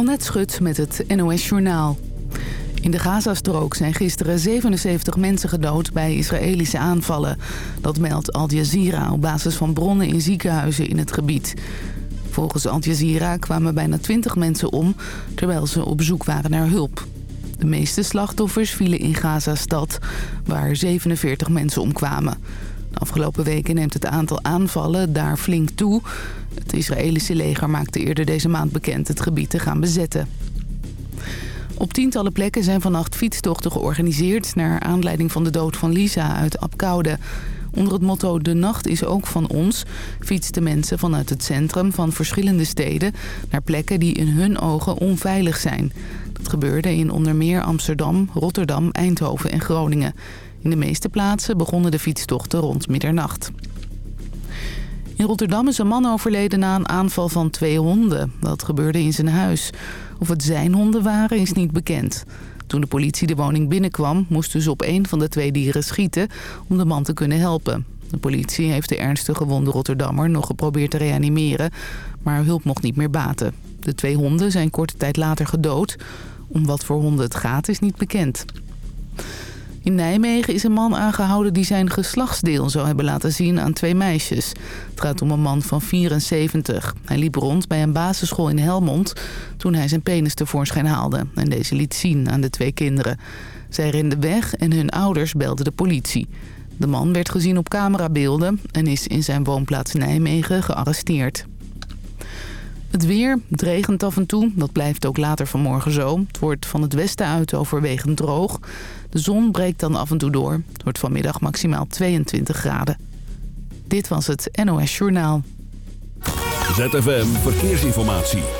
Annette Schut met het NOS Journaal. In de Gazastrook zijn gisteren 77 mensen gedood bij Israëlische aanvallen. Dat meldt Al Jazeera op basis van bronnen in ziekenhuizen in het gebied. Volgens Al Jazeera kwamen bijna 20 mensen om terwijl ze op zoek waren naar hulp. De meeste slachtoffers vielen in Gazastad, waar 47 mensen omkwamen. De afgelopen weken neemt het aantal aanvallen daar flink toe. Het Israëlische leger maakte eerder deze maand bekend het gebied te gaan bezetten. Op tientallen plekken zijn vannacht fietstochten georganiseerd... naar aanleiding van de dood van Lisa uit Apkoude. Onder het motto De Nacht is ook van ons... fietsten mensen vanuit het centrum van verschillende steden... naar plekken die in hun ogen onveilig zijn. Dat gebeurde in onder meer Amsterdam, Rotterdam, Eindhoven en Groningen. In de meeste plaatsen begonnen de fietstochten rond middernacht. In Rotterdam is een man overleden na een aanval van twee honden. Dat gebeurde in zijn huis. Of het zijn honden waren is niet bekend. Toen de politie de woning binnenkwam moesten ze op een van de twee dieren schieten om de man te kunnen helpen. De politie heeft de ernstig gewonde Rotterdammer nog geprobeerd te reanimeren, maar hulp mocht niet meer baten. De twee honden zijn korte tijd later gedood. Om wat voor honden het gaat is niet bekend. In Nijmegen is een man aangehouden die zijn geslachtsdeel zou hebben laten zien aan twee meisjes. Het gaat om een man van 74. Hij liep rond bij een basisschool in Helmond toen hij zijn penis tevoorschijn haalde. En deze liet zien aan de twee kinderen. Zij renden weg en hun ouders belden de politie. De man werd gezien op camerabeelden en is in zijn woonplaats Nijmegen gearresteerd. Het weer, het regent af en toe. Dat blijft ook later vanmorgen zo. Het wordt van het westen uit overwegend droog. De zon breekt dan af en toe door. Het wordt vanmiddag maximaal 22 graden. Dit was het NOS Journaal. ZFM Verkeersinformatie.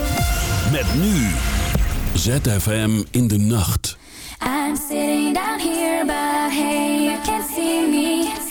Met nu. ZFM in de nacht. I'm sitting down here, but hey, you can't see me.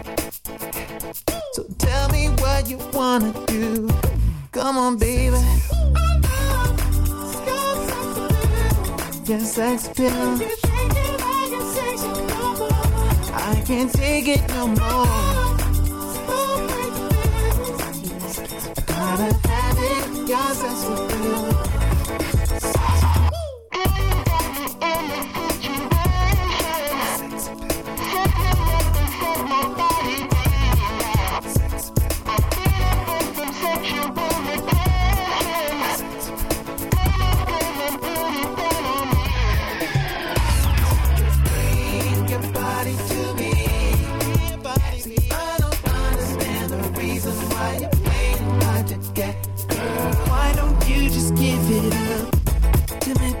What you wanna do. Come on, baby. Your sex appeal. I can't take it no more. Gotta have it. Your sex appeal.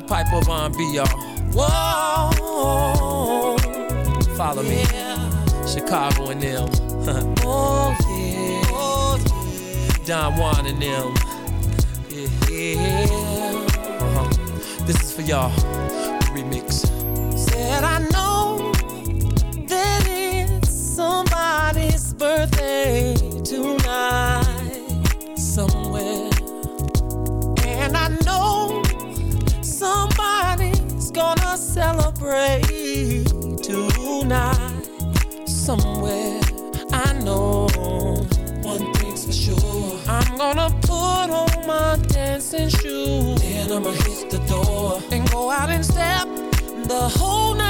Pied Piper Von B, y'all. Whoa. Follow me. Chicago and them. oh, yeah. oh, yeah. Don Juan and them. Yeah. Uh-huh. This is for y'all. Remix. pray tonight. Somewhere I know. One thing's for sure. I'm gonna put on my dancing shoes. Then I'ma hit the door and go out and step the whole night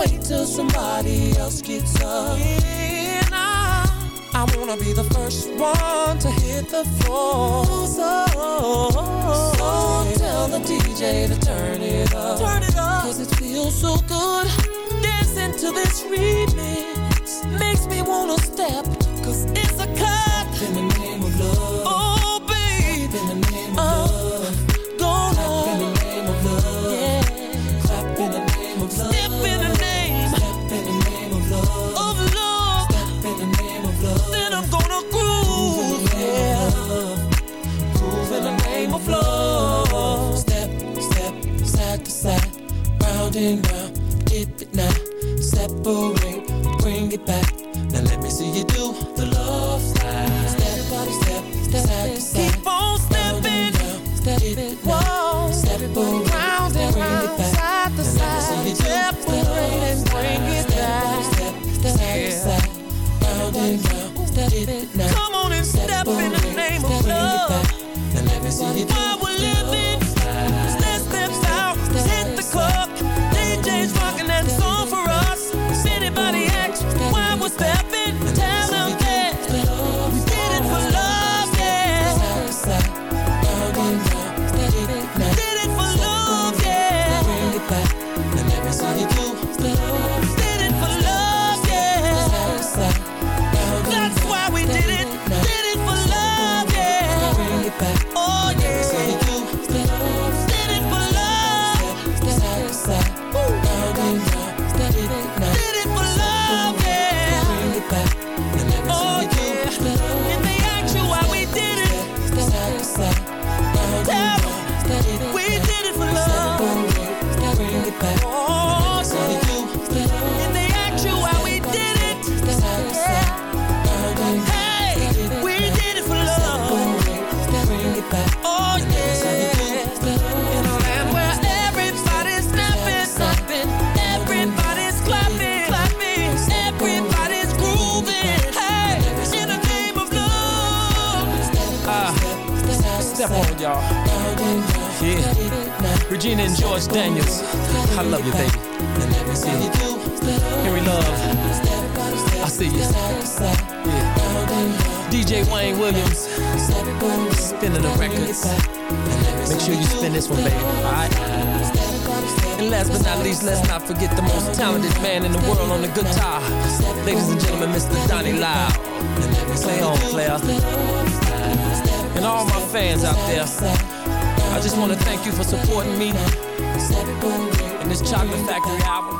wait till somebody else gets up. Yeah, nah. I wanna be the first one to hit the floor. So, so tell the DJ to turn it up. Turn it up. Cause it feels so good. Dancing to this remix makes me wanna step. Cause it's a cut. And round. Dip it now. Separate, bring it back. Now let me see you do the love slide. Step, body, step, step, side to side. Keep on stepping, stepping, whoa. Separate, round and round, side to side. Separate and bring it back. Step, step, side to side, round and round. Step it now. Come on and step in the name of love. Now let me see you do Make sure you spin this one, baby. Alright? And last but not least, let's not forget the most talented man in the world on the guitar. Ladies and gentlemen, Mr. Donnie Lyle. Play on, player. And all my fans out there, I just want to thank you for supporting me in this Chocolate Factory album.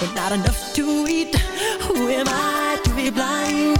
with not enough to eat. Who am I to be blind,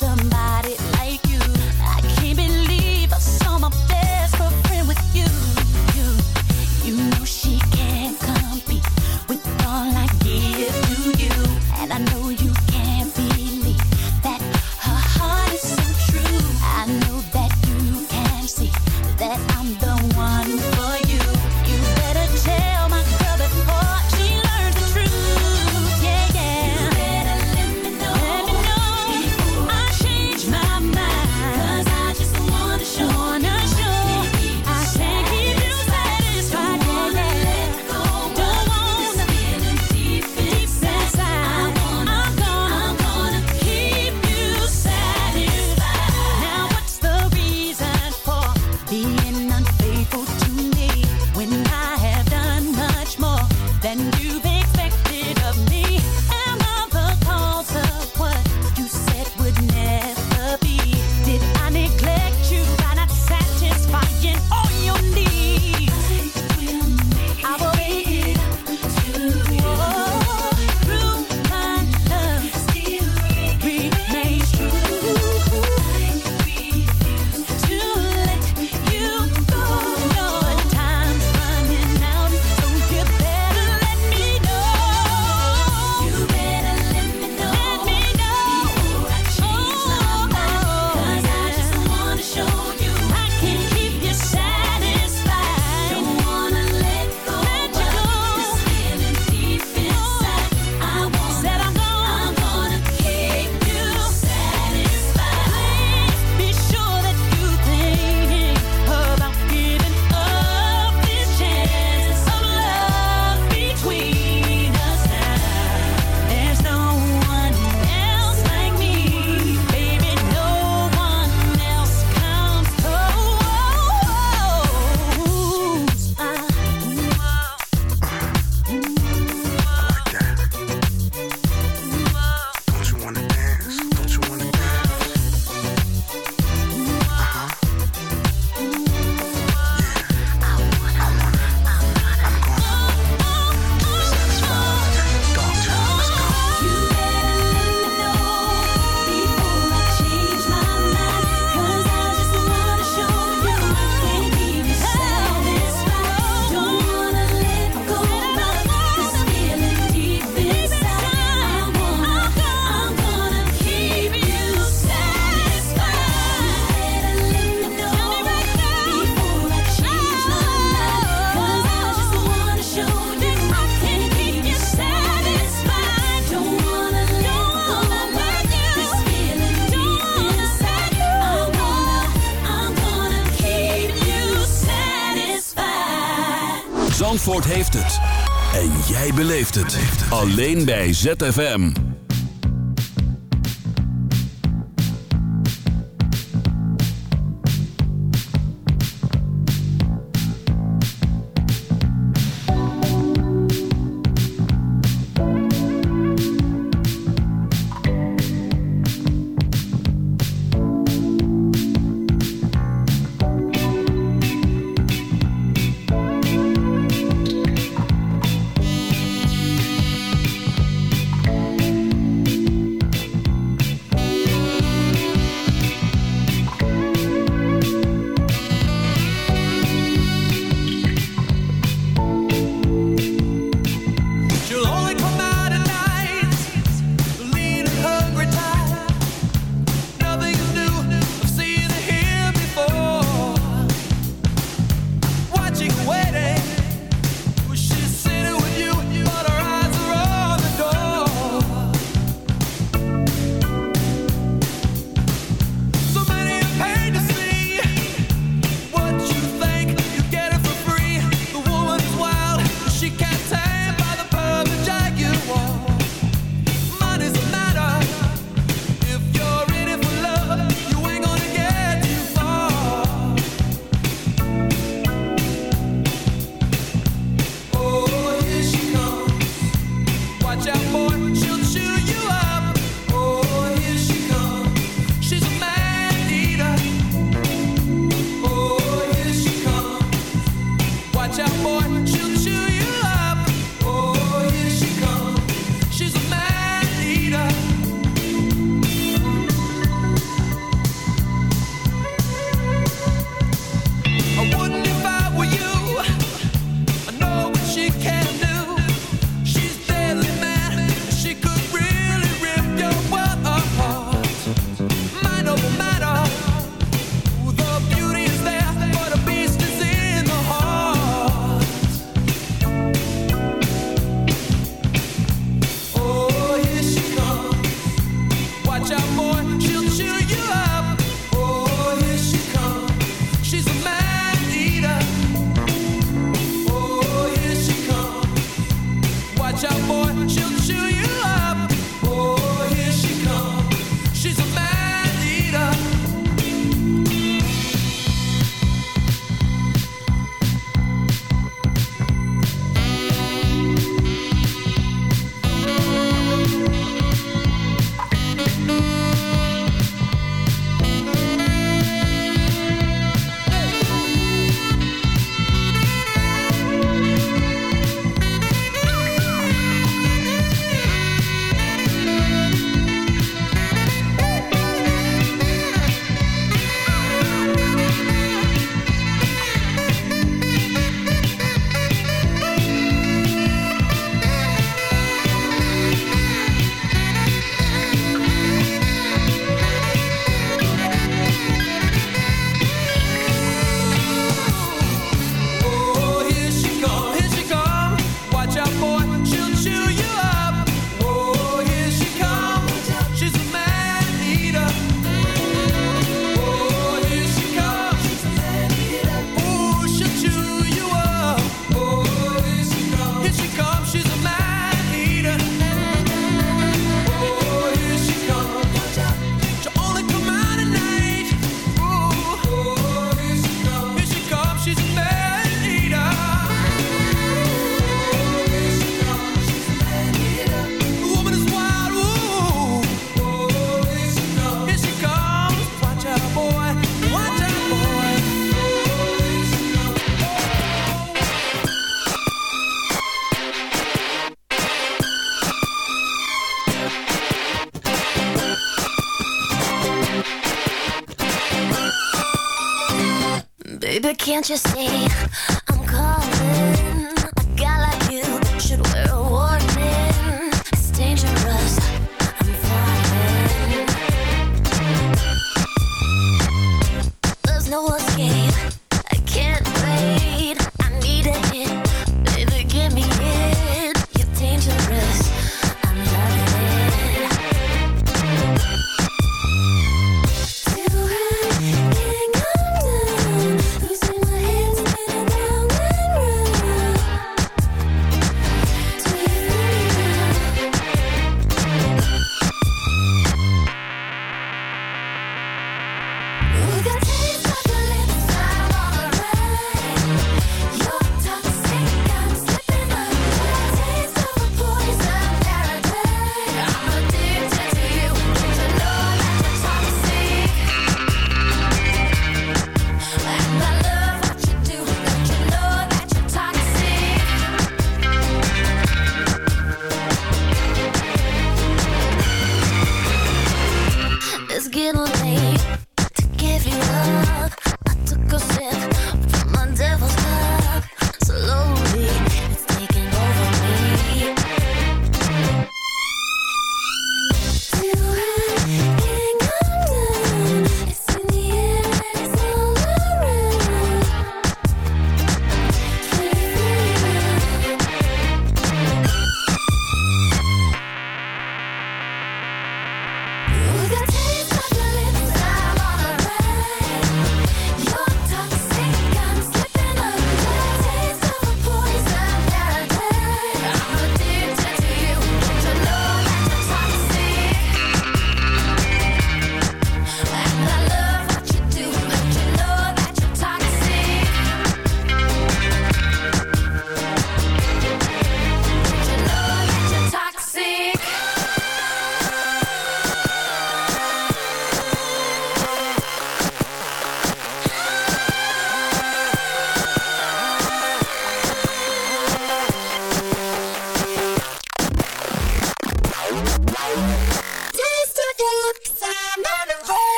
somebody Alleen bij ZFM. Can't you see